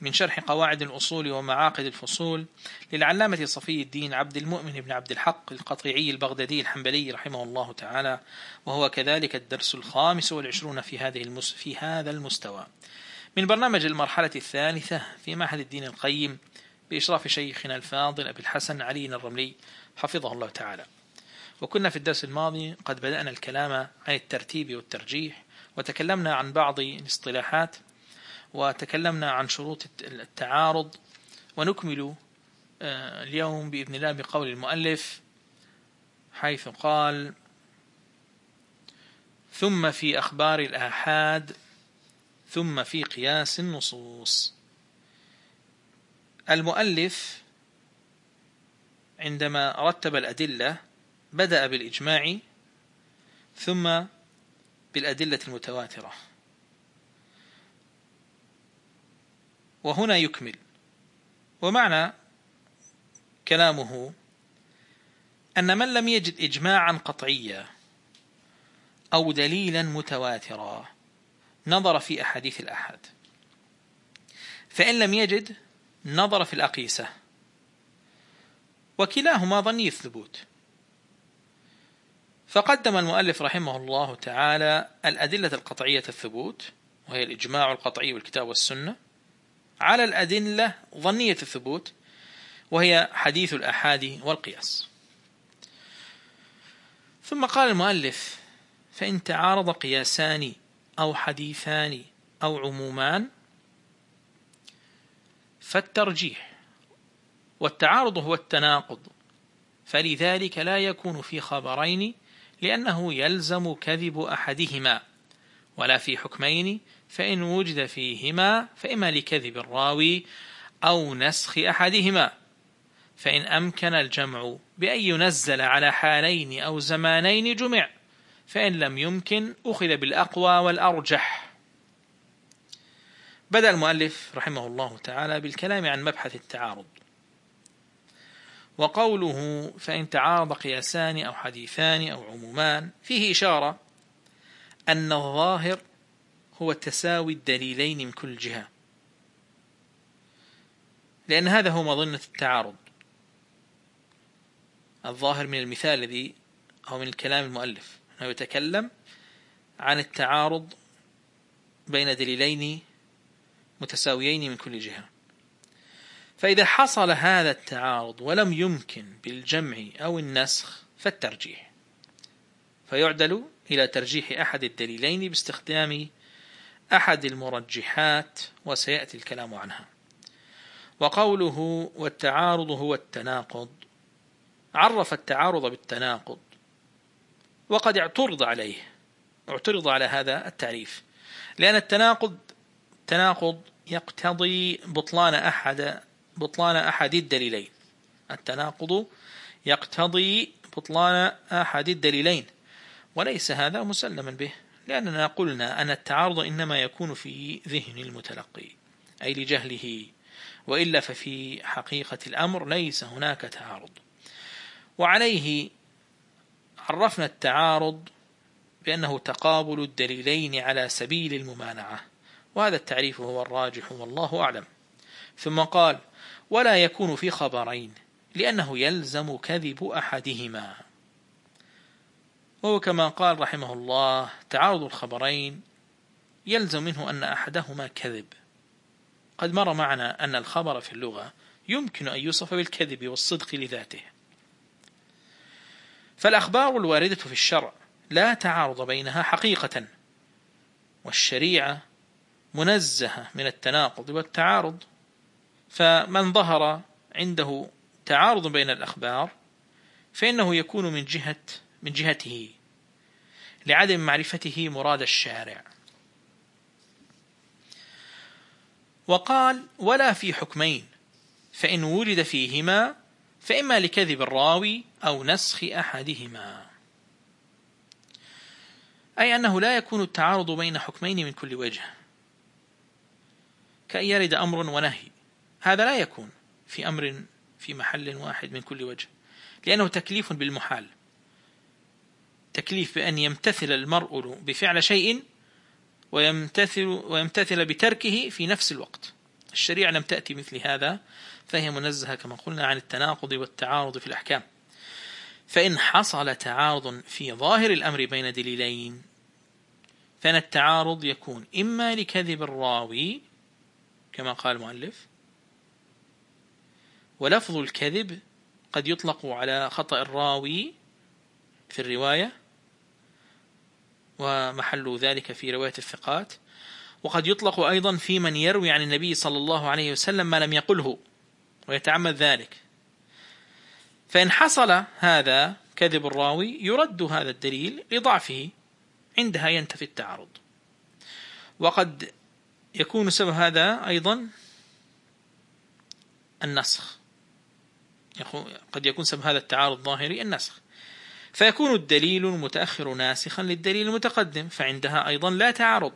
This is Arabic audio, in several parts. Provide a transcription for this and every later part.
من شرح قواعد الأصول ومعاقد الفصول للعلامة صفي الدين عبد المؤمن بن عبد الحق القطيعي البغدادي الحنبلي رحمه الله تعالى وهو كذلك الدرس الخامس والعشرون في هذه المس في هذا المستوى. من برنامج المرحلة الثالثة في معهد الدين القيم بإشراف شيخنا الفاضل أبي الحسن علي الرملي حفظه الله تعالى. وكنا في الدرس الماضي قد بدأنا الكلام عن الترتيب والترجيح وتكلمنا عن بعض الاصطلاحات وتكلمنا عن شروط التعارض ونكمل آه، اليوم بإذن الله بقول المؤلف حيث قال ثم في أخبار الآحاد ثم في قياس النصوص. المؤلف عندما رتب الأدلة بدأ بالإجماع ثم بالأدلة المتواترة. وهنا يكمل. ومعنى كلامه أن من لم يجد إجماعا قطعيا أو دليلا متواترا نظر في أحاديث الأحد فإن لم يجد نظر في الأقيسة. وكلاهما ظني الثبوت فقدم المؤلف رحمه الله تعالى الأدلة القطعية الثبوت وهي الإجماع القطعي والكتاب والسنة على الأدلة ظنية الثبوت وهي حديث الأحاد والقياس. ثم قال المؤلف فإن تعارض قياسان أو حديثان أو عمومان فالترجيح والتعارض هو التناقض. فلذلك لا يكون في خبرين لأنه يلزم كذب أحدهما. ولا في حكمين فإن وجد فيهما فإما لكذب الراوي أو نسخ أحدهما. فإن أمكن الجمع بأن ينزل على حالين أو زمانين جمع فإن لم يمكن أخذ بالأقوى والأرجح. بدأ المؤلف رحمه الله تعالى بالكلام عن مبحث التعارض. وقوله فإن تعارض قياسان أو حديثان أو عمومان فيه إشارة أن الظاهر هو تساوي الدليلين من كل جهة. لأن هذا هو مظنة التعارض. الظاهر من المثال الذي أو من الكلام المؤلف. أنه يتكلم عن التعارض بين دليلين متساويين من كل جهة. فإذا حصل هذا التعارض ولم يمكن بالجمع أو النسخ فالترجيح. فيعدل إلى ترجيح أحد الدليلين باستخدام أحد المرجحات وسيأتي الكلام عنها. وقوله والتعارض هو التناقض عرف التعارض بالتناقض وقد اعترض عليه اعترض على هذا التعريف لأن التناقض تناقض يقتضي بطلان أحد بطلان أحد الدليلين. التناقض يقتضي بطلان أحد الدليلين. وليس هذا مسلما به لأننا قلنا أن التعارض إنما يكون في ذهن المتلقي أي لجهله وإلا ففي حقيقة الأمر ليس هناك تعارض. وعليه عرفنا التعارض بأنه تقابل الدليلين على سبيل الممانعة وهذا التعريف هو الراجح والله أعلم. ثم قال ولا يكون في خبرين لأنه يلزم كذب أحدهما. وهو كما قال رحمه الله تعارض الخبرين يلزم منه أن أحدهما كذب. قد مر معنا أن الخبر في اللغة يمكن أن يوصف بالكذب والصدق لذاته. فالأخبار الواردة في الشرع لا تعارض بينها حقيقة والشريعة منزهة من التناقض والتعارض. فمن ظهر عنده تعارض بين الأخبار فإنه يكون من جهة من جهته لعدم معرفته مراد الشارع. وقال ولا في حكمين فإن ولد فيهما فإما لكذب الراوي أو نسخ أحدهما. أي أنه لا يكون التعارض بين حكمين من كل وجه. كأن يرد أمر ونهي. هذا لا يكون في أمر في محل واحد من كل وجه لأنه تكليف بالمحال. تكليف بأن يمتثل المرء بفعل شيء ويمتثل, ويمتثل بتركه في نفس الوقت. الشريعة لم تأتي مثل هذا فهي منزهة كما قلنا عن التناقض والتعارض في الأحكام. فإن حصل تعارض في ظاهر الأمر بين دليلين فإن التعارض يكون إما لكذب الراوي كما قال المؤلف ولفظ الكذب قد يطلق على خطأ الراوي في الرواية ومحل ذلك في رواية الثقات. وقد يطلق أيضا في من يروي عن النبي صلى الله عليه وسلم ما لم يقله ويتعمد ذلك. فإن حصل هذا كذب الراوي يرد هذا الدليل لضعفه عندها ينتفي التعارض. وقد يكون سبب هذا أيضا النسخ. قد يكون سبب هذا التعارض الظاهري النسخ. فيكون الدليل المتأخر ناسخا للدليل المتقدم فعندها أيضا لا تعارض.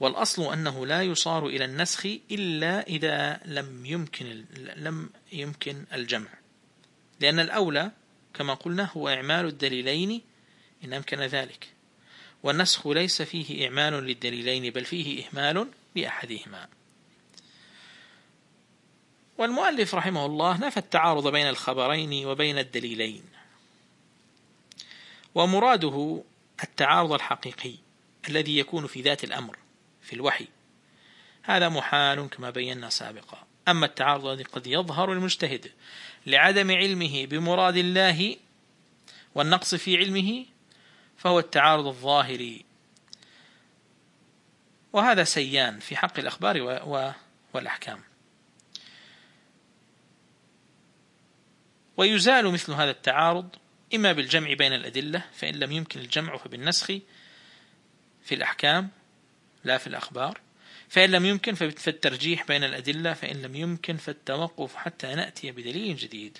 والأصل أنه لا يصار إلى النسخ إلا إذا لم يمكن لم يمكن الجمع. لأن الأولى كما قلنا هو إعمال الدليلين إن أمكن ذلك. والنسخ ليس فيه إعمال للدليلين بل فيه إهمال لأحدهما. والمؤلف رحمه الله نفى التعارض بين الخبرين وبين الدليلين. ومراده التعارض الحقيقي الذي يكون في ذات الأمر في الوحي. هذا محال كما بينا سابقا. أما التعارض الذي قد يظهر المجتهد لعدم علمه بمراد الله والنقص في علمه فهو التعارض الظاهري. وهذا سيان في حق الأخبار والأحكام. ويزال مثل هذا التعارض إما بالجمع بين الأدلة فإن لم يمكن الجمع فبالنسخ في الأحكام لا في الأخبار. فإن لم يمكن فالترجيح بين الأدلة فإن لم يمكن فالتوقف حتى نأتي بدليل جديد.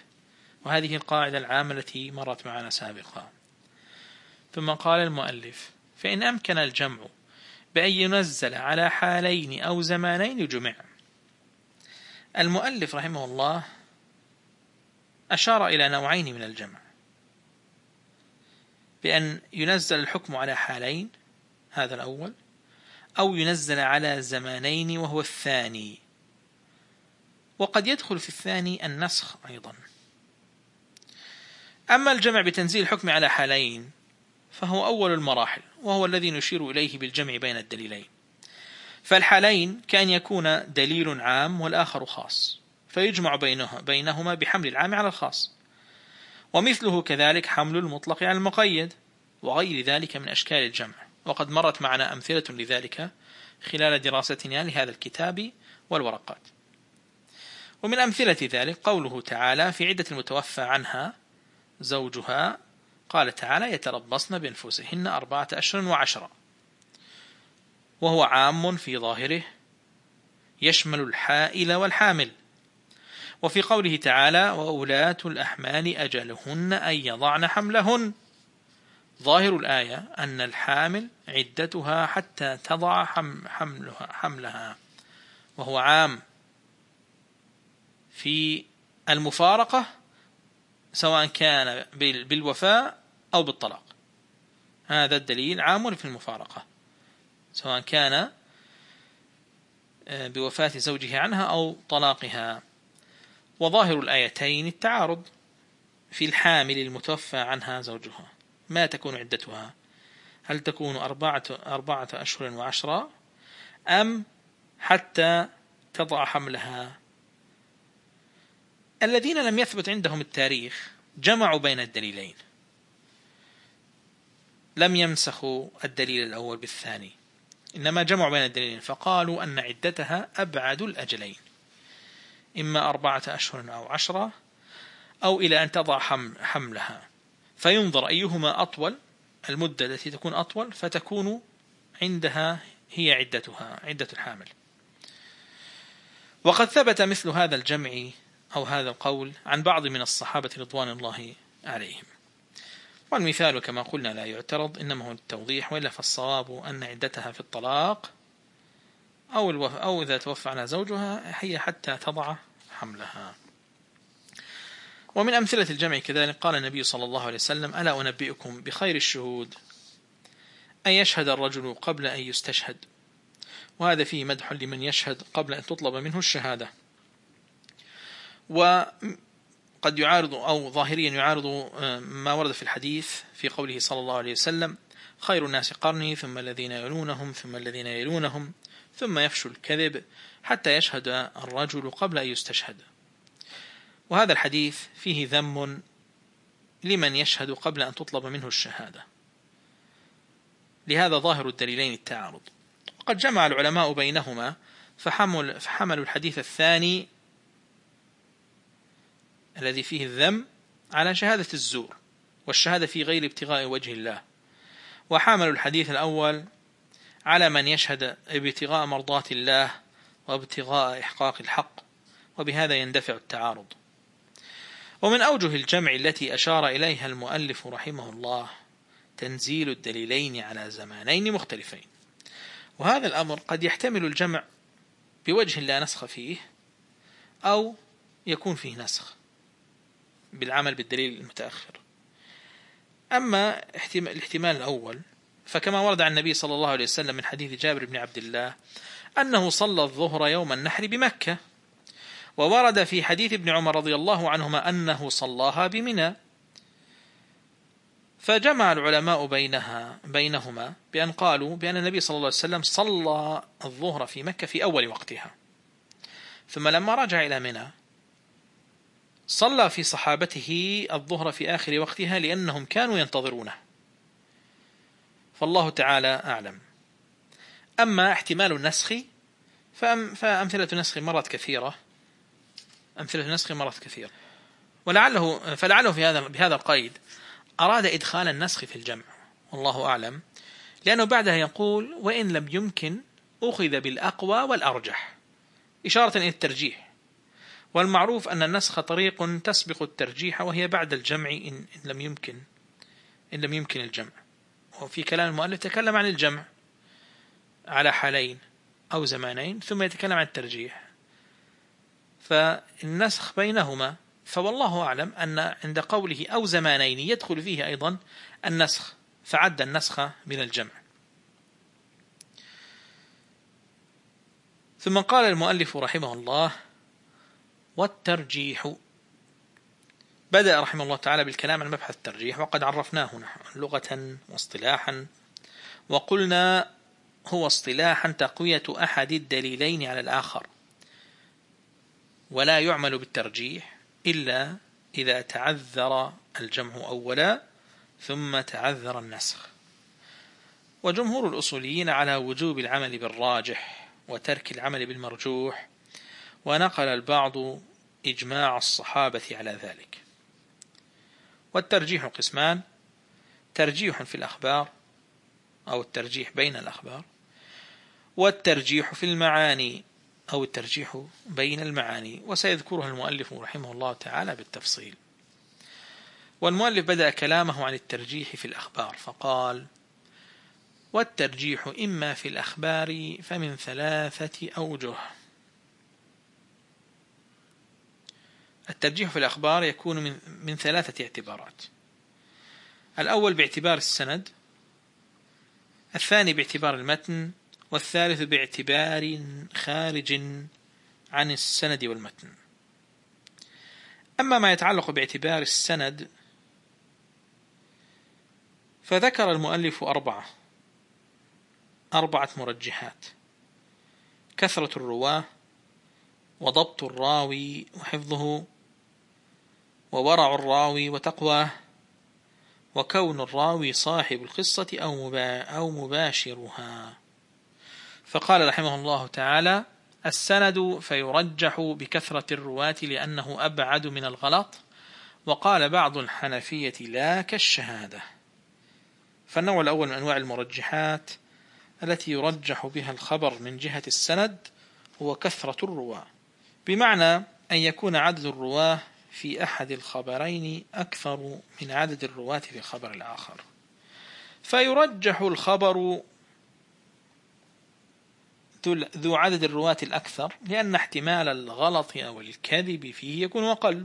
وهذه القاعدة العامة التي مرت معنا سابقا. ثم قال المؤلف فإن أمكن الجمع بأن ينزل على حالين أو زمانين جمع. المؤلف رحمه الله أشار إلى نوعين من الجمع. بأن ينزل الحكم على حالين هذا الأول أو ينزل على زمانين وهو الثاني. وقد يدخل في الثاني النسخ أيضا. أما الجمع بتنزيل الحكم على حالين فهو أول المراحل وهو الذي نشير إليه بالجمع بين الدليلين. فالحالين كان يكون دليل عام والآخر خاص فيجمع بينهما بحمل العام على الخاص. ومثله كذلك حمل المطلق على المقيد وغير ذلك من أشكال الجمع. وقد مرت معنا أمثلة لذلك خلال دراستنا لهذا الكتاب والورقات. ومن أمثلة ذلك قوله تعالى في عدة المتوفى عنها زوجها قال تعالى يتربصن بأنفسهن أربعة أشهر وعشرة. وهو عام في ظاهره يشمل الحائل والحامل. وفي قوله تعالى وأولاة الأحمال أجلهن أن يضعن حملهن. ظاهر الآية أن الحامل عدتها حتى تضع حملها, حملها وهو عام. في المفارقة سواء كان بالوفاء أو بالطلاق. هذا الدليل عام في المفارقة سواء كان آه، بوفاة زوجها عنها أو طلاقها. وظاهر الآيتين التعارض في الحامل المتوفى عنها زوجها. ما تكون عدتها؟ هل تكون أربعة, أربعة أشهر وعشرة؟ أم حتى تضع حملها؟ الذين لم يثبت عندهم التاريخ جمعوا بين الدليلين. لم يمسخوا الدليل الأول بالثاني إنما جمعوا بين الدليلين فقالوا أن عدتها أبعد الأجلين. إما أربعة أشهر أو عشرة أو إلى أن تضع حملها. فينظر أيهما أطول المدة التي تكون أطول فتكون عندها هي عدتها عدة الحامل. وقد ثبت مثل هذا الجمع أو هذا القول عن بعض من الصحابة رضوان الله عليهم. والمثال كما قلنا لا يعترض إنما هو التوضيح وإلا فالصواب أن عدتها في الطلاق أو, الوف أو إذا توفى عنها زوجها هي حتى تضع حملها. ومن أمثلة الجمع كذلك قال النبي صلى الله عليه وسلم ألا أنبئكم بخير الشهود؟ أن يشهد الرجل قبل أن يستشهد. وهذا فيه مدح لمن يشهد قبل أن تطلب منه الشهادة. وقد يعارض أو ظاهريا يعارض آه، ما ورد في الحديث في قوله صلى الله عليه وسلم خير الناس قرني ثم الذين يلونهم ثم الذين يلونهم. ثم يفشو الكذب حتى يشهد الرجل قبل أن يستشهد. وهذا الحديث فيه ذم لمن يشهد قبل أن تطلب منه الشهادة. لهذا ظاهر الدليلين التعارض. وقد جمع العلماء بينهما فحمل فحملوا الحديث الثاني الذي فيه الذم على شهادة الزور والشهادة في غير ابتغاء وجه الله. وحملوا الحديث الأول على من يشهد ابتغاء مرضات الله وابتغاء إحقاق الحق وبهذا يندفع التعارض. ومن أوجه الجمع التي أشار إليها المؤلف رحمه الله تنزيل الدليلين على زمانين مختلفين. وهذا الأمر قد يحتمل الجمع بوجه لا نسخ فيه أو يكون فيه نسخ بالعمل بالدليل المتأخر. أما الاحتمال الأول فكما ورد عن النبي صلى الله عليه وسلم من حديث جابر بن عبد الله أنه صلى الظهر يوم النحر بمكة. وورد في حديث ابن عمر رضي الله عنهما أنه صلاها بمنى. فجمع العلماء بينها بينهما بأن قالوا بأن النبي صلى الله عليه وسلم صلى الظهر في مكة في أول وقتها. ثم لما رجع إلى منى صلى في صحابته الظهر في آخر وقتها لأنهم كانوا ينتظرونه. فالله تعالى أعلم. أما احتمال النسخ فأمثلة النسخ مرت كثيرة. أمثلة النسخ مرت كثيرة. ولعله فلعله في هذا بهذا القيد. أراد إدخال النسخ في الجمع. والله أعلم. لأنه بعدها يقول وإن لم يمكن أخذ بالأقوى والأرجح. إشارة إلى الترجيح. والمعروف أن النسخ طريق تسبق الترجيح وهي بعد الجمع إن لم يمكن إن لم يمكن الجمع. وفي كلام المؤلف تكلم عن الجمع على حالين أو زمانين ثم يتكلم عن الترجيح. فالنسخ بينهما فوالله أعلم أن عند قوله أو زمانين يدخل فيه أيضا النسخ فعد النسخ من الجمع. ثم قال المؤلف رحمه الله والترجيح بدأ رحمه الله تعالى بالكلام عن مبحث الترجيح وقد عرفناه لغة واصطلاحا وقلنا هو اصطلاحا تقوية أحد الدليلين على الآخر. ولا يعمل بالترجيح إلا إذا تعذر الجمع أولا ثم تعذر النسخ. وجمهور الأصوليين على وجوب العمل بالراجح وترك العمل بالمرجوح ونقل البعض إجماع الصحابة على ذلك. والترجيح قسمان. ترجيح في الأخبار أو الترجيح بين الأخبار. والترجيح في المعاني أو الترجيح بين المعاني. وسيذكرها المؤلف رحمه الله تعالى بالتفصيل. والمؤلف بدأ كلامه عن الترجيح في الأخبار فقال والترجيح إما في الأخبار فمن ثلاثة أوجه. الترجيح في الأخبار يكون من, من ثلاثة اعتبارات. الأول باعتبار السند الثاني باعتبار المتن والثالث باعتبار خارج عن السند والمتن. أما ما يتعلق باعتبار السند فذكر المؤلف أربعة أربعة مرجحات. كثرة الرواة وضبط الراوي وحفظه وورع الراوي وتقواه وكون الراوي صاحب القصة أو مباشرها. فقال رحمه الله تعالى السند فيرجح بكثرة الرواة لأنه أبعد من الغلط وقال بعض الحنفية لا كالشهادة. فالنوع الأول من أنواع المرجحات التي يرجح بها الخبر من جهة السند هو كثرة الرواة. بمعنى أن يكون عدد الرواة في أحد الخبرين أكثر من عدد الرواة في الخبر الآخر. فيرجح الخبر ذو عدد الرواة الأكثر لأن احتمال الغلط أو الكذب فيه يكون أقل.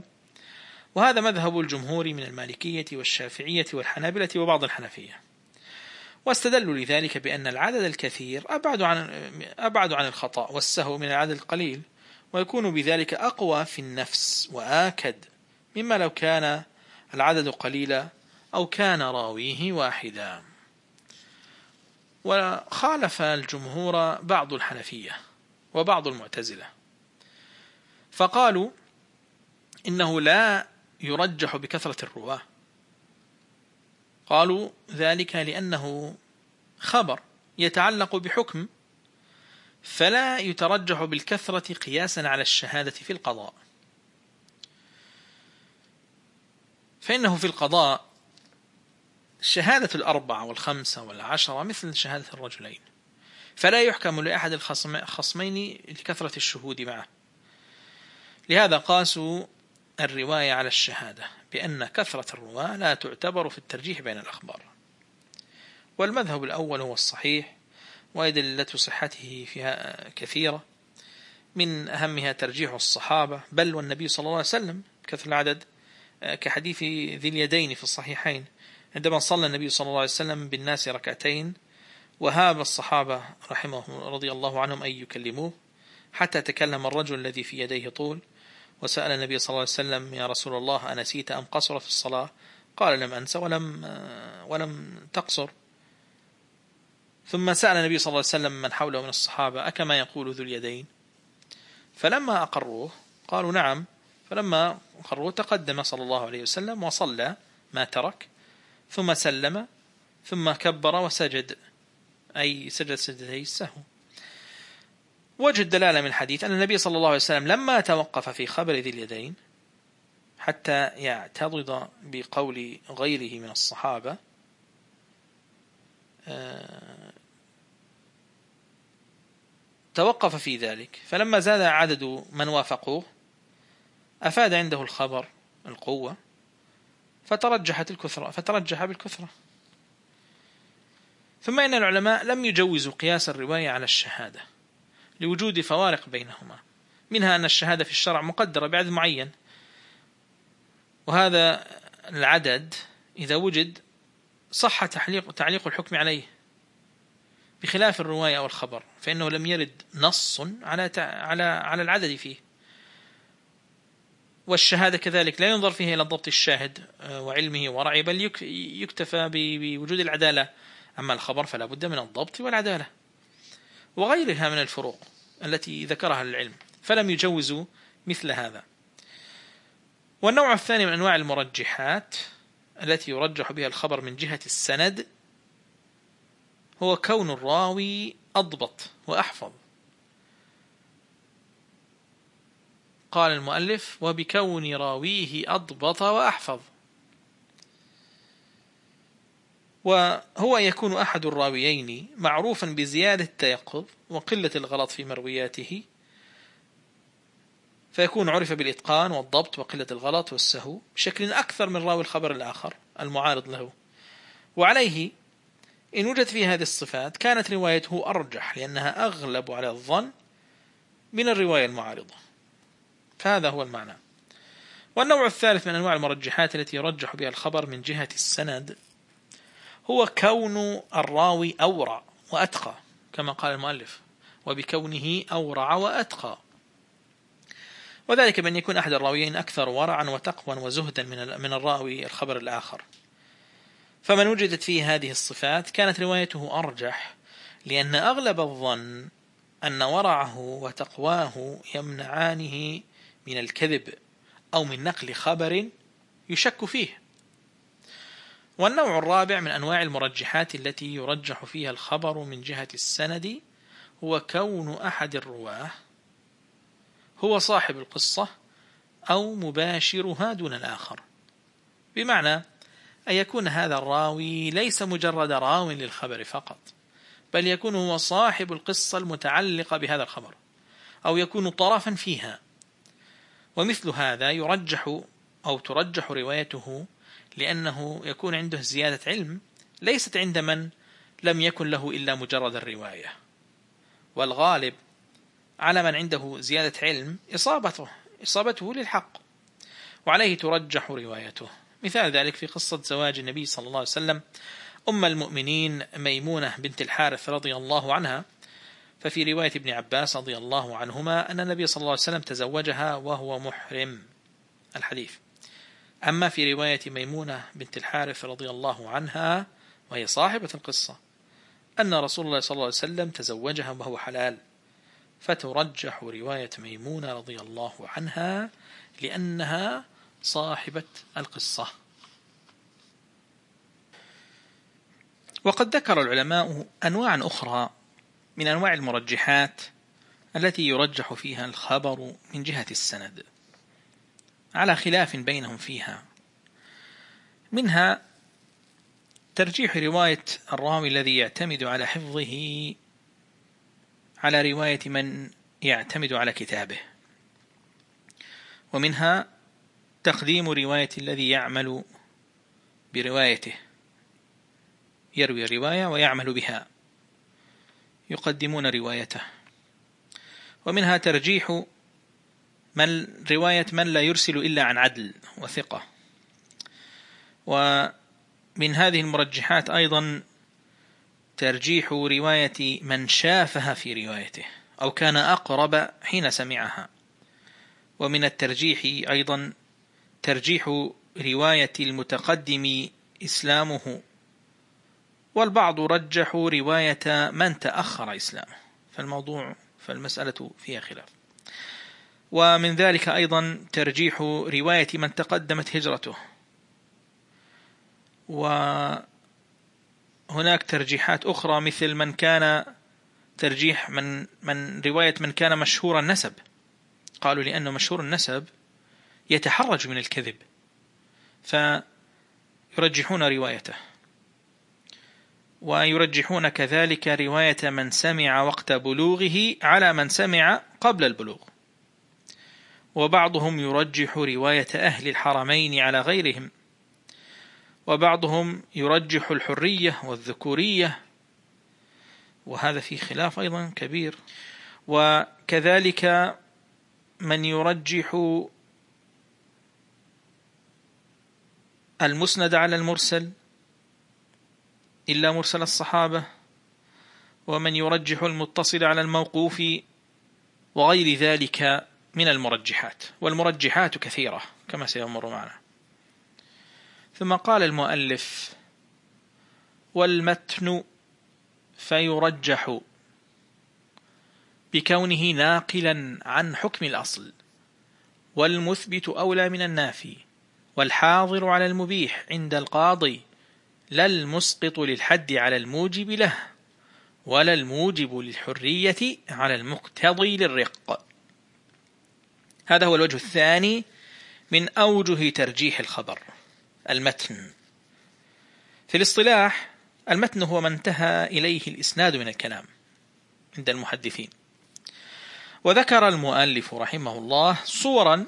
وهذا مذهب الجمهور من المالكية والشافعية والحنابلة وبعض الحنفية. واستدلوا لذلك بأن العدد الكثير أبعد عن, أبعد عن الخطأ والسهو من العدد القليل. ويكون بذلك أقوى في النفس وآكد مما لو كان العدد قليلا أو كان راويه واحدا. وخالف الجمهور بعض الحنفية وبعض المعتزلة فقالوا إنه لا يرجح بكثرة الرواة. قالوا ذلك لأنه خبر يتعلق بحكم فلا يترجح بالكثرة قياسا على الشهادة في القضاء. فإنه في القضاء شهادة الأربعة والخمسة والعشرة مثل شهادة الرجلين. فلا يحكم لأحد الخصمين لكثرة الشهود معه. لهذا قاسوا الرواية على الشهادة بأن كثرة الرواة لا تعتبر في الترجيح بين الأخبار. والمذهب الأول هو الصحيح وأدلة صحته فيها كثيرة. من أهمها ترجيح الصحابة بل والنبي صلى الله عليه وسلم كثر العدد كحديث ذي اليدين في الصحيحين. عندما صلى النبي صلى الله عليه وسلم بالناس ركعتين وهاب الصحابة رحمه رضي الله عنهم أن يكلموه حتى تكلم الرجل الذي في يديه طول وسأل النبي صلى الله عليه وسلم يا رسول الله أنسيت أم قصر في الصلاة؟ قال لم أنس ولم, ولم تقصر. ثم سأل النبي صلى الله عليه وسلم من حوله من الصحابة أكما يقول ذو اليدين؟ فلما أقروه قالوا نعم. فلما أقروه تقدم صلى الله عليه وسلم وصلى ما ترك ثم سلم ثم كبر وسجد أي سجد سجدتي السهو. وجه الدلالة من الحديث أن النبي صلى الله عليه وسلم لما توقف في خبر ذي اليدين حتى يعتضد بقول غيره من الصحابة آه، توقف في ذلك. فلما زاد عدد من وافقوه أفاد عنده الخبر القوة فترجحت الكثرة فترجح بالكثرة. ثم إن العلماء لم يجوزوا قياس الرواية على الشهادة لوجود فوارق بينهما منها أن الشهادة في الشرع مقدرة بعدد معين. وهذا العدد إذا وجد صح تعليق, تعليق الحكم عليه بخلاف الرواية أو الخبر. فإنه لم يرد نص على على على العدد فيه. والشهادة كذلك لا ينظر فيها إلى ضبط الشاهد آه، وعلمه ورعيه بل يكتفى بوجود العدالة. أما الخبر فلا بد من الضبط والعدالة. وغيرها من الفروق التي ذكرها العلم فلم يجوزوا مثل هذا. والنوع الثاني من أنواع المرجحات التي يرجح بها الخبر من جهة السند هو كون الراوي أضبط وأحفظ. قال المؤلف وبكون راويه أضبط وأحفظ. وهو يكون أحد الراويين معروفا بزيادة التيقظ وقلة الغلط في مروياته فيكون عرف بالإتقان والضبط وقلة الغلط والسهو بشكل أكثر من راوي الخبر الآخر المعارض له. وعليه إن وجد فيه هذه الصفات كانت روايته أرجح لأنها أغلب على الظن من الرواية المعارضة. فهذا هو المعنى. والنوع الثالث من أنواع المرجحات التي يرجح بها الخبر من جهة السند هو كون الراوي أورع وأتقى كما قال المؤلف وبكونه أورع وأتقى. وذلك بأن يكون أحد الراويين أكثر ورعا وتقوى وزهدا من من الراوي الخبر الآخر. فمن وجدت فيه هذه الصفات كانت روايته أرجح لأن أغلب الظن أن ورعه وتقواه يمنعانه من الكذب أو من نقل خبر يشك فيه. والنوع الرابع من أنواع المرجحات التي يرجح فيها الخبر من جهة السند هو كون أحد الرواة هو صاحب القصة أو مباشرها دون الآخر. بمعنى أن يكون هذا الراوي ليس مجرد راو للخبر فقط بل يكون هو صاحب القصة المتعلقة بهذا الخبر أو يكون طرفا فيها. ومثل هذا يرجح أو ترجح روايته لأنه يكون عنده زيادة علم ليست عند من لم يكن له إلا مجرد الرواية. والغالب على من عنده زيادة علم إصابته إصابته للحق وعليه ترجح روايته. مثال ذلك في قصة زواج النبي صلى الله عليه وسلم أم المؤمنين ميمونة بنت الحارث رضي الله عنها. ففي رواية ابن عباس رضي الله عنهما أن النبي صلى الله عليه وسلم تزوجها وهو محرم. الحديث. أما في رواية ميمونة بنت الحارث رضي الله عنها وهي صاحبة القصة أن رسول الله صلى الله عليه وسلم تزوجها وهو حلال. فترجح رواية ميمونة رضي الله عنها لأنها صاحبة القصة. وقد ذكر العلماء أنواعا أخرى من أنواع المرجحات التي يرجح فيها الخبر من جهة السند على خلاف بينهم فيها. منها ترجيح رواية الراوي الذي يعتمد على حفظه على رواية من يعتمد على كتابه. ومنها تقديم رواية الذي يعمل بروايته. يروي رواية ويعمل بها. يقدمون روايته. ومنها ترجيح من رواية من لا يرسل إلا عن عدل وثقة. ومن هذه المرجحات أيضا ترجيح رواية من شافها في روايته أو كان أقرب حين سمعها. ومن الترجيح أيضا ترجيح رواية المتقدم إسلامه. والبعض رجحوا رواية من تأخر إسلامه. فالموضوع فالمسألة فيها خلاف. ومن ذلك أيضا ترجيح رواية من تقدمت هجرته. وهناك ترجيحات أخرى مثل من كان ترجيح من من رواية من كان مشهور النسب. قالوا لأنه مشهور النسب يتحرج من الكذب فيرجحون روايته. ويرجحون كذلك رواية من سمع وقت بلوغه على من سمع قبل البلوغ. وبعضهم يرجح رواية أهل الحرمين على غيرهم. وبعضهم يرجح الحرية والذكورية. وهذا في خلاف أيضا كبير. وكذلك من يرجح المسند على المرسل إلا مرسل الصحابة ومن يرجح المتصل على الموقوف وغير ذلك من المرجحات والمرجحات كثيرة كما سيمر معنا. ثم قال المؤلف والمتن فيرجح بكونه ناقلا عن حكم الأصل والمثبت أولى من النافي. والحاضر على المبيح عند القاضي لا المسقط للحد على الموجب له ولا الموجب للحرية على المقتضي للرق. هذا هو الوجه الثاني من أوجه ترجيح الخبر المتن. في الاصطلاح المتن هو ما انتهى إليه الإسناد من الكلام عند المحدثين. وذكر المؤلف رحمه الله صورا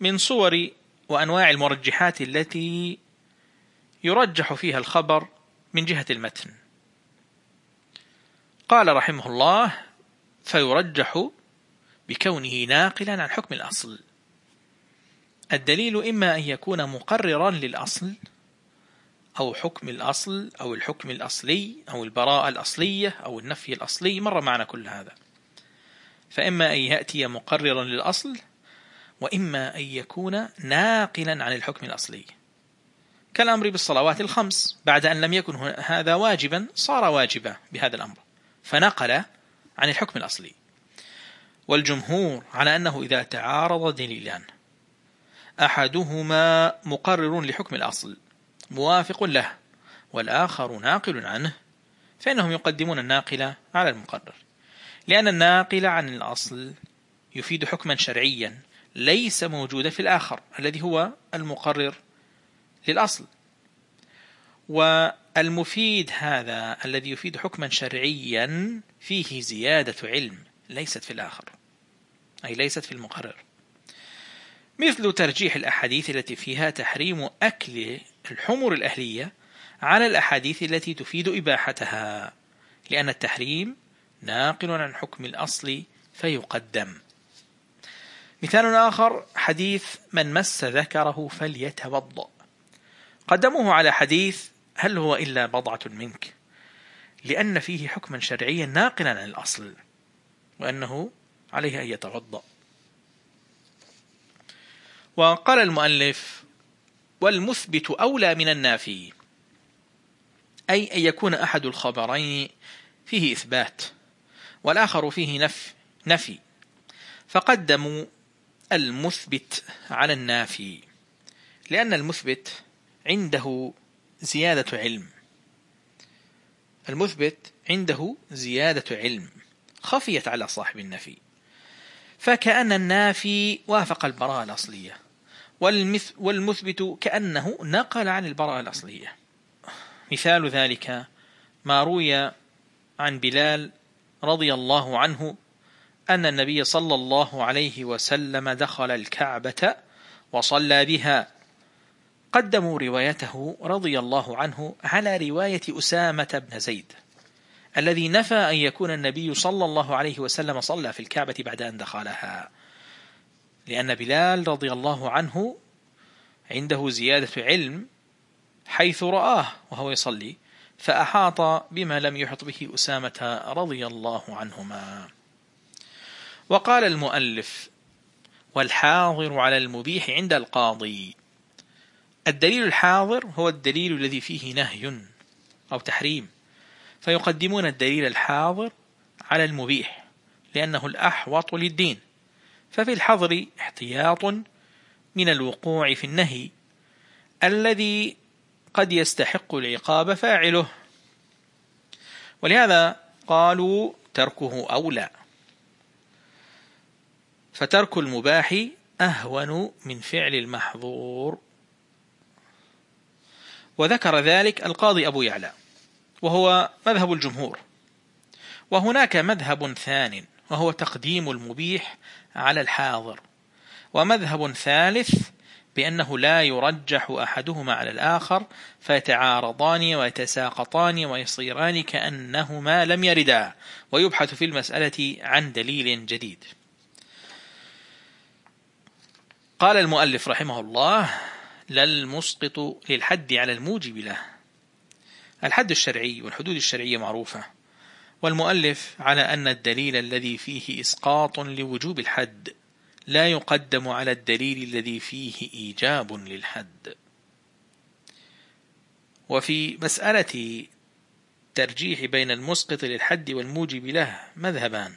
من صور وأنواع المرجحات التي يرجح فيها الخبر من جهة المتن. قال رحمه الله فيرجح بكونه ناقلا عن حكم الأصل. الدليل إما أن يكون مقررا للأصل أو حكم الأصل أو الحكم الأصلي أو البراءة الأصلية أو النفي الأصلي مر معنا كل هذا. فإما أن يأتي مقررا للأصل وإما أن يكون ناقلا عن الحكم الأصلي. كالأمر بالصلوات الخمس. بعد أن لم يكن هذا واجبا صار واجبا بهذا الأمر. فنقل عن الحكم الأصلي. والجمهور على أنه إذا تعارض دليلان. أحدهما مقرر لحكم الأصل موافق له والآخر ناقل عنه فإنهم يقدمون الناقل على المقرر. لأن الناقل عن الأصل يفيد حكما شرعيا ليس موجودا في الآخر الذي هو المقرر للأصل. والمفيد هذا الذي يفيد حكما شرعيا فيه زيادة علم ليست في الآخر أي ليست في المقرر. مثل ترجيح الأحاديث التي فيها تحريم أكل الحمر الأهلية على الأحاديث التي تفيد إباحتها لأن التحريم ناقل عن حكم الأصل فيقدم. مثال آخر حديث من مس ذكره فليتوضأ. قدموه على حديث هل هو إلا بضعة منك؟ لأن فيه حكما شرعيا ناقلا عن الأصل وأنه عليه أن يتوضأ. وقال المؤلف والمثبت أولى من النافي أي أن يكون أحد الخبرين فيه إثبات والآخر فيه نفي, نفي. فقدموا المثبت على النافي لأن المثبت عنده زيادة علم. المثبت عنده زيادة علم خفيت على صاحب النفي. فكأن النافي وافق البراءة الأصلية والمثبت كأنه نقل عن البراءة الأصلية. مثال ذلك ما روي عن بلال رضي الله عنه أن النبي صلى الله عليه وسلم دخل الكعبة وصلى بها. قدموا روايته رضي الله عنه على رواية أسامة بن زيد الذي نفى أن يكون النبي صلى الله عليه وسلم صلى في الكعبة بعد أن دخلها. لأن بلال رضي الله عنه عنده زيادة علم حيث رآه وهو يصلي فأحاط بما لم يحط به أسامة رضي الله عنهما. وقال المؤلف والحاضر على المبيح عند القاضي. الدليل الحاضر هو الدليل الذي فيه نهي أو تحريم. فيقدمون الدليل الحاضر على المبيح لأنه الأحوط للدين. ففي الحظر احتياط من الوقوع في النهي الذي قد يستحق العقاب فاعله. ولهذا قالوا تركه أولى. فترك المباح أهون من فعل المحظور. وذكر ذلك القاضي أبو يعلى وهو مذهب الجمهور. وهناك مذهب ثان وهو تقديم المبيح على الحاضر. ومذهب ثالث بأنه لا يرجح أحدهما على الآخر فيتعارضان ويتساقطان ويصيران كأنهما لم يردا. ويبحث في المسألة عن دليل جديد. قال المؤلف رحمه الله لا المسقط للحد على الموجب له. الحد الشرعي والحدود الشرعية معروفة. والمؤلف على أن الدليل الذي فيه إسقاط لوجوب الحد لا يقدم على الدليل الذي فيه إيجاب للحد. وفي مسألة ترجيح بين المسقط للحد والموجب له مذهبان.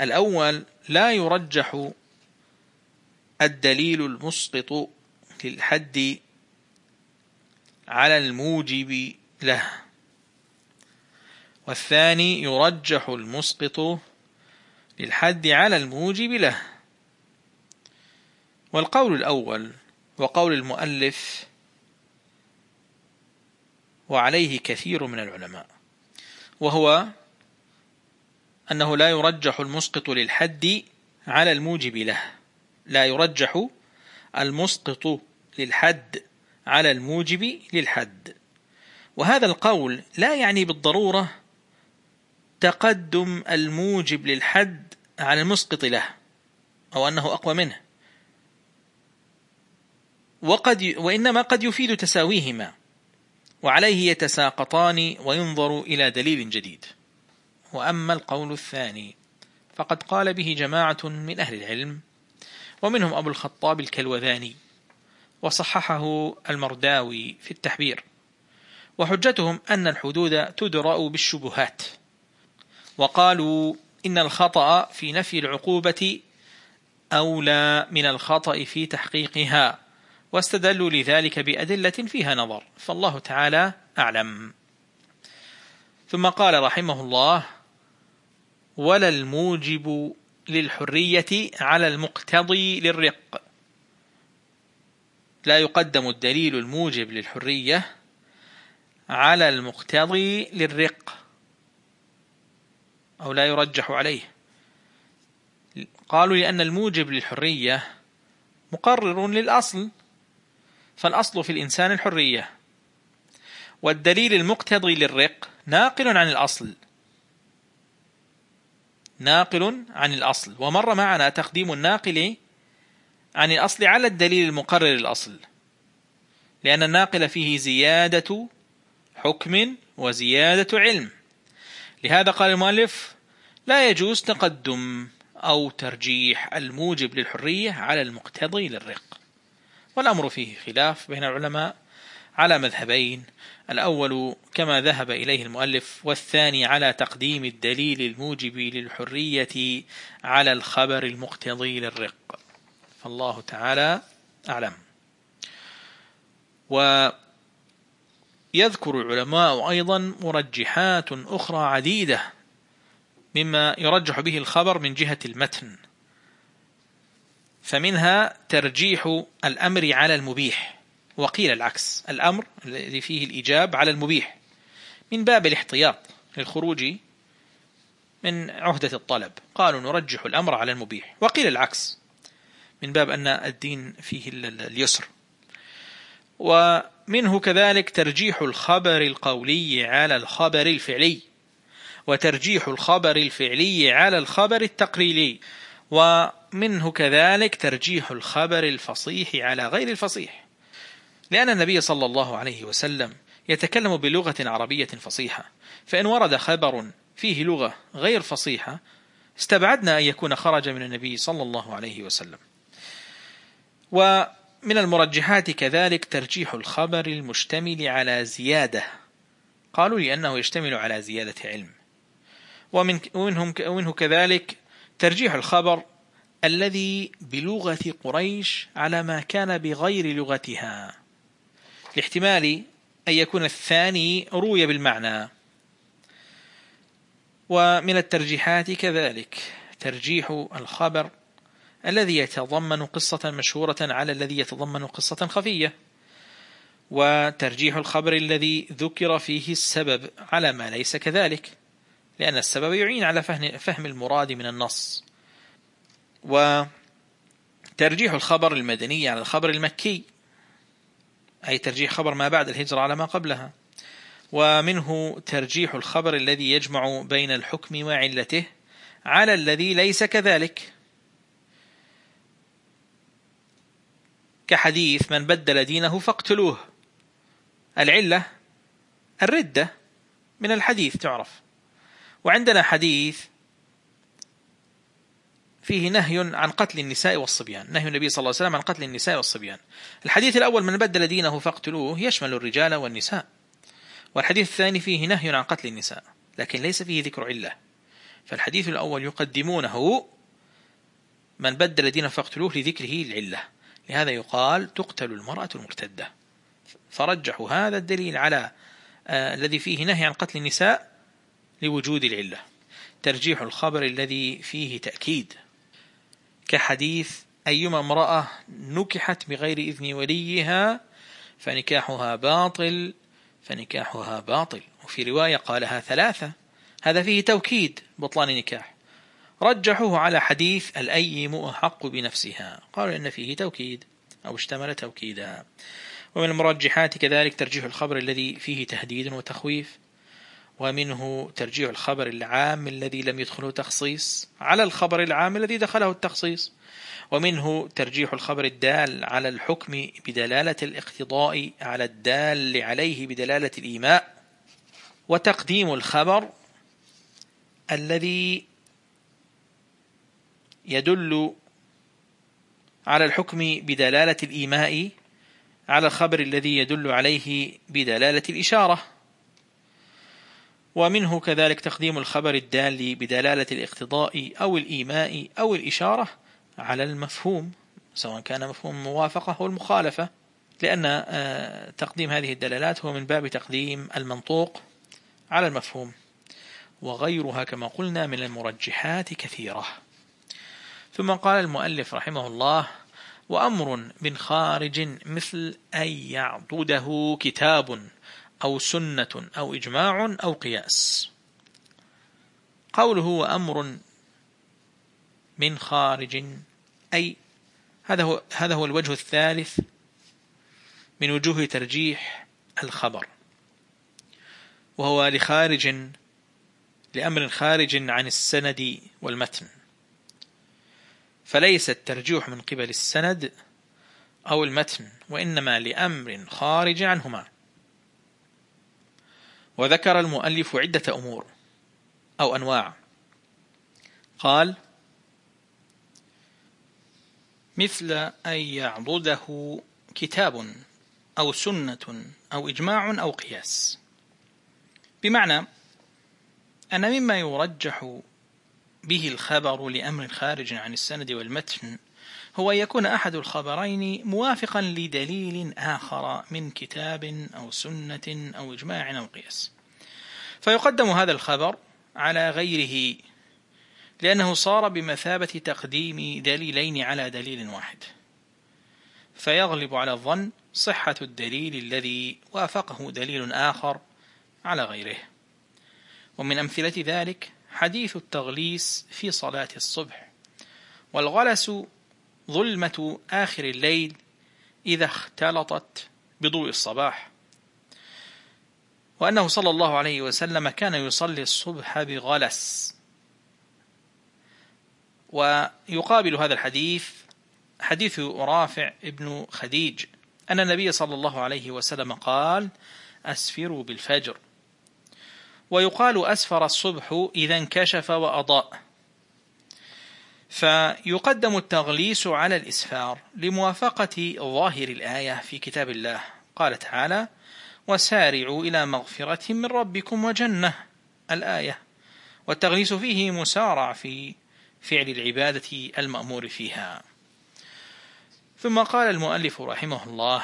الأول لا يرجح الدليل المسقط للحد على الموجب له. والثاني يرجح المسقط للحد على الموجب له. والقول الأول وقول المؤلف وعليه كثير من العلماء وهو أنه لا يرجح المسقط للحد على الموجب له. لا يرجح المسقط للحد على الموجب للحد. وهذا القول لا يعني بالضرورة تقدم الموجب للحد على المسقط له أو أنه أقوى منه. وقد وإنما قد يفيد تساويهما وعليه يتساقطان وينظر إلى دليل جديد. وأما القول الثاني فقد قال به جماعة من أهل العلم ومنهم أبو الخطاب الكلوذاني وصححه المرداوي في التحبير وحجتهم أن الحدود تدرأ بالشبهات وقالوا إن الخطأ في نفي العقوبة أولى من الخطأ في تحقيقها واستدلوا لذلك بأدلة فيها نظر فالله تعالى أعلم. ثم قال رحمه الله ولا الموجب للحرية على المقتضي للرق. لا يقدم الدليل الموجب للحرية على المقتضي للرق أو لا يرجح عليه. قالوا لأن الموجب للحرية مقرر للأصل فالأصل في الإنسان الحرية. والدليل المقتضي للرق ناقل عن الأصل. ناقل عن الأصل. ومر معنا تقديم الناقل عن الأصل على الدليل المقرر للأصل لأن الناقل فيه زيادة حكم وزيادة علم. لهذا قال المؤلف لا يجوز تقدم أو ترجيح الموجب للحرية على المقتضي للرق. والأمر فيه خلاف بين العلماء. على مذهبين. الأول كما ذهب إليه المؤلف والثاني على تقديم الدليل الموجب للحرية على الخبر المقتضي للرق. فالله تعالى أعلم. ويذكر العلماء أيضا مرجحات أخرى عديدة مما يرجح به الخبر من جهة المتن. فمنها ترجيح الأمر على المبيح. وقيل العكس الأمر الذي فيه الإجاب على المبيح من باب الاحتياط للخروج من عهدة الطلب. قالوا نرجح الأمر على المبيح. وقيل العكس من باب أن الدين فيه اليسر. ومنه كذلك ترجيح الخبر القولي على الخبر الفعلي وترجيح الخبر الفعلي على الخبر التقريري ومنه كذلك ترجيح الخبر الفصيح على غير الفصيح. لأن النبي صلى الله عليه وسلم يتكلم بلغة عربية فصيحة. فإن ورد خبر فيه لغة غير فصيحة استبعدنا أن يكون خرج من النبي صلى الله عليه وسلم. ومن المرجحات كذلك ترجيح الخبر المشتمل على زيادة. قالوا لأنه يشتمل على زيادة علم. ومن ومنهم ومنه كذلك ترجيح الخبر الذي بلغة قريش على ما كان بغير لغتها. لاحتمال أن يكون الثاني روي بالمعنى. ومن الترجيحات كذلك ترجيح الخبر الذي يتضمن قصة مشهورة على الذي يتضمن قصة خفية وترجيح الخبر الذي ذكر فيه السبب على ما ليس كذلك لأن السبب يعين على فهم المراد من النص. وترجيح الخبر المدني على الخبر المكي أي ترجيح خبر ما بعد الهجرة على ما قبلها. ومنه ترجيح الخبر الذي يجمع بين الحكم وعلته على الذي ليس كذلك. كحديث من بدل دينه فاقتلوه. العلة الردة من الحديث تعرف. وعندنا حديث فيه نهي عن قتل النساء والصبيان نهي النبي صلى الله عليه وسلم عن قتل النساء والصبيان. الحديث الأول من بدل دينه فاقتلوه يشمل الرجال والنساء. والحديث الثاني فيه نهي عن قتل النساء لكن ليس فيه ذكر علة. فالحديث الأول يقدمونه من بدل دينه فاقتلوه لذكره العلة. لهذا يقال تقتل المرأة المرتدة. فرجحوا هذا الدليل على آه الذي فيه نهي عن قتل النساء لوجود العلة. ترجيح الخبر الذي فيه تأكيد. كحديث أيما امرأة نكحت بغير إذن وليها فنكاحها باطل فنكاحها باطل. وفي رواية قالها ثلاثة. هذا فيه توكيد بطلان نكاح. رجحوه على حديث الأيم أحق بنفسها. قالوا إن فيه توكيد أو اشتمل توكيدا. ومن المرجحات كذلك ترجيح الخبر الذي فيه تهديد وتخويف. ومنه ترجيح الخبر العام الذي لم يدخله تخصيص على الخبر العام الذي دخله التخصيص. ومنه ترجيح الخبر الدال على الحكم بدلالة الاقتضاء على الدال عليه بدلالة الإيماء. وتقديم الخبر الذي يدل على الحكم بدلالة الإيماء على الخبر الذي يدل عليه بدلالة الإشارة. ومنه كذلك تقديم الخبر الدال بدلالة الاقتضاء أو الإيماء أو الإشارة على المفهوم سواء كان مفهوم الموافقة أو المخالفة لأن آه، تقديم هذه الدلالات هو من باب تقديم المنطوق على المفهوم وغيرها كما قلنا من المرجحات كثيرة. ثم قال المؤلف رحمه الله وأمر من خارج مثل أن يعضده كتاب أو سنة أو إجماع أو قياس. قوله وأمر من خارج أي هذا هو هذا هو الوجه الثالث من وجوه ترجيح الخبر. وهو لخارج لأمر خارج عن السند والمتن. فليس الترجيح من قبل السند أو المتن وإنما لأمر خارج عنهما. وذكر المؤلف عدة أمور أو أنواع. قال مثل أن يعضده كتاب أو سنة أو إجماع أو قياس. بمعنى أن مما يرجح به الخبر لأمر خارج عن السند والمتن هو أن يكون أحد الخبرين موافقا لدليل آخر من كتاب أو سنة أو إجماع أو قياس. فيقدم هذا الخبر على غيره لأنه صار بمثابة تقديم دليلين على دليل واحد. فيغلب على الظن صحة الدليل الذي وافقه دليل آخر على غيره. ومن أمثلة ذلك حديث التغليس في صلاة الصبح. والغلس ظلمة آخر الليل إذا اختلطت بضوء الصباح. وأنه صلى الله عليه وسلم كان يصلي الصبح بغلس. ويقابل هذا الحديث حديث رافع ابن خديج. أن النبي صلى الله عليه وسلم قال أسفروا بالفجر. ويقال أسفر الصبح إذا انكشف وأضاء. فيقدم التغليس على الإسفار لموافقة ظاهر الآية في كتاب الله. قال تعالى وسارعوا إلى مغفرة من ربكم وجنة الآية. والتغليس فيه مسارع في فعل العبادة المأمور فيها. ثم قال المؤلف رحمه الله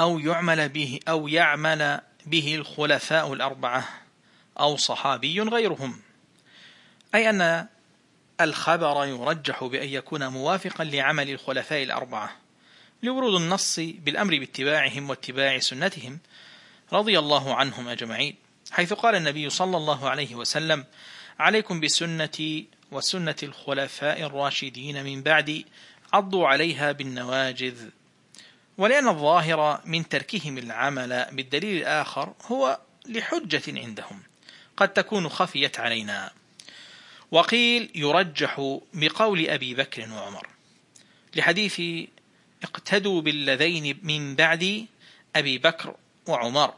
أو يعمل به أو يعمل به الخلفاء الأربعة أو صحابي غيرهم. أي أن الخبر يرجح بأن يكون موافقا لعمل الخلفاء الأربعة لورود النص بالأمر باتباعهم واتباع سنتهم رضي الله عنهم أجمعين حيث قال النبي صلى الله عليه وسلم عليكم بسنتي وسنة الخلفاء الراشدين من بعد عضوا عليها بالنواجذ ولأن الظاهر من تركهم العمل بالدليل الآخر هو لحجة عندهم. قد تكون خفيت علينا. وقيل يرجح بقول أبي بكر وعمر. لحديث اقتدوا بالذين من بعد أبي بكر وعمر.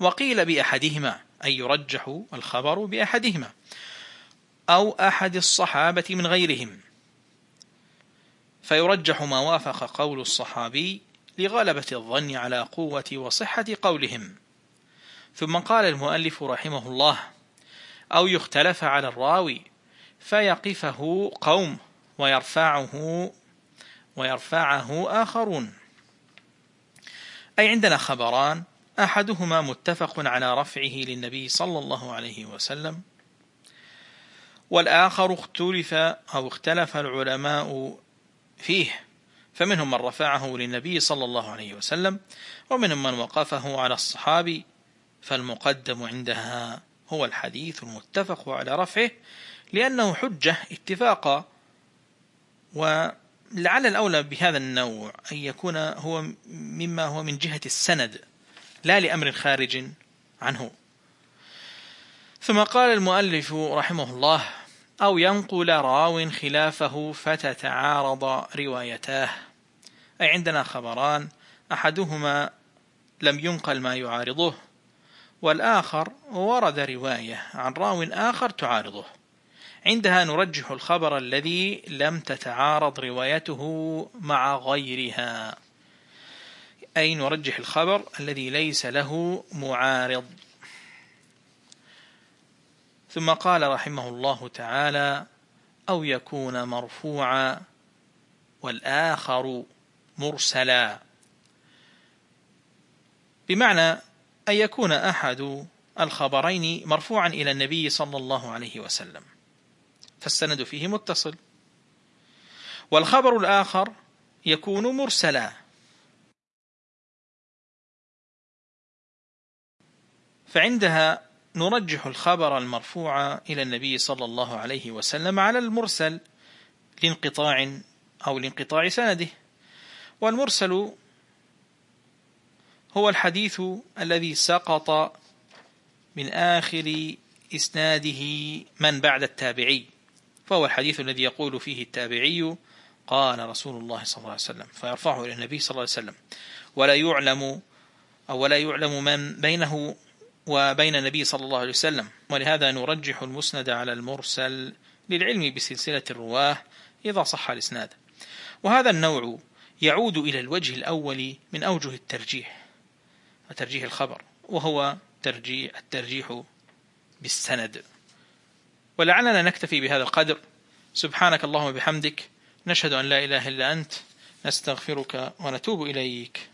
وقيل بأحدهما أي يرجح الخبر بأحدهما. أو أحد الصحابة من غيرهم. فيرجح ما وافق قول الصحابي لغلبة الظن على قوة وصحة قولهم. ثم قال المؤلف رحمه الله أو يختلف على الراوي فيقفه قوم ويرفعه ويرفعه آخرون. أي عندنا خبران أحدهما متفق على رفعه للنبي صلى الله عليه وسلم والآخر اختلف أو اختلف العلماء فيه. فمنهم من رفعه للنبي صلى الله عليه وسلم ومنهم من وقفه على الصحابي فالمقدم عندها هو الحديث المتفق على رفعه لأنه حجة اتفاقا ولعل الأولى بهذا النوع أن يكون هو مما هو من جهة السند لا لأمر خارج عنه. ثم قال المؤلف رحمه الله أو ينقل راو خلافه فتتعارض روايتاه. أي عندنا خبران أحدهما لم ينقل ما يعارضه والآخر ورد رواية عن راو آخر تعارضه. عندها نرجح الخبر الذي لم تتعارض روايته مع غيرها. أي نرجح الخبر الذي ليس له معارض. ثم قال رحمه الله تعالى أو يكون مرفوعا والآخر مرسلا. بمعنى أن يكون أحد الخبرين مرفوعا إلى النبي صلى الله عليه وسلم. فالسند فيه متصل. والخبر الآخر يكون مرسلا. فعندها نرجح الخبر المرفوع إلى النبي صلى الله عليه وسلم على المرسل لانقطاع أو لانقطاع سنده. والمرسل هو الحديث الذي سقط من آخر إسناده من بعد التابعي فهو الحديث الذي يقول فيه التابعي قال رسول الله صلى الله عليه وسلم فيرفعه إلى النبي صلى الله عليه وسلم. ولا يعلم أو ولا يعلم من بينه وبين النبي صلى الله عليه وسلم. ولهذا نرجح المسند على المرسل للعلم بسلسلة الرواة إذا صح الإسناد. وهذا النوع يعود إلى الوجه الأول من أوجه الترجيح وترجيح الخبر وهو ترجيح الترجيح بالسند. ولعلنا نكتفي بهذا القدر. سبحانك اللهم وبحمدك نشهد أن لا إله إلا أنت نستغفرك ونتوب إليك.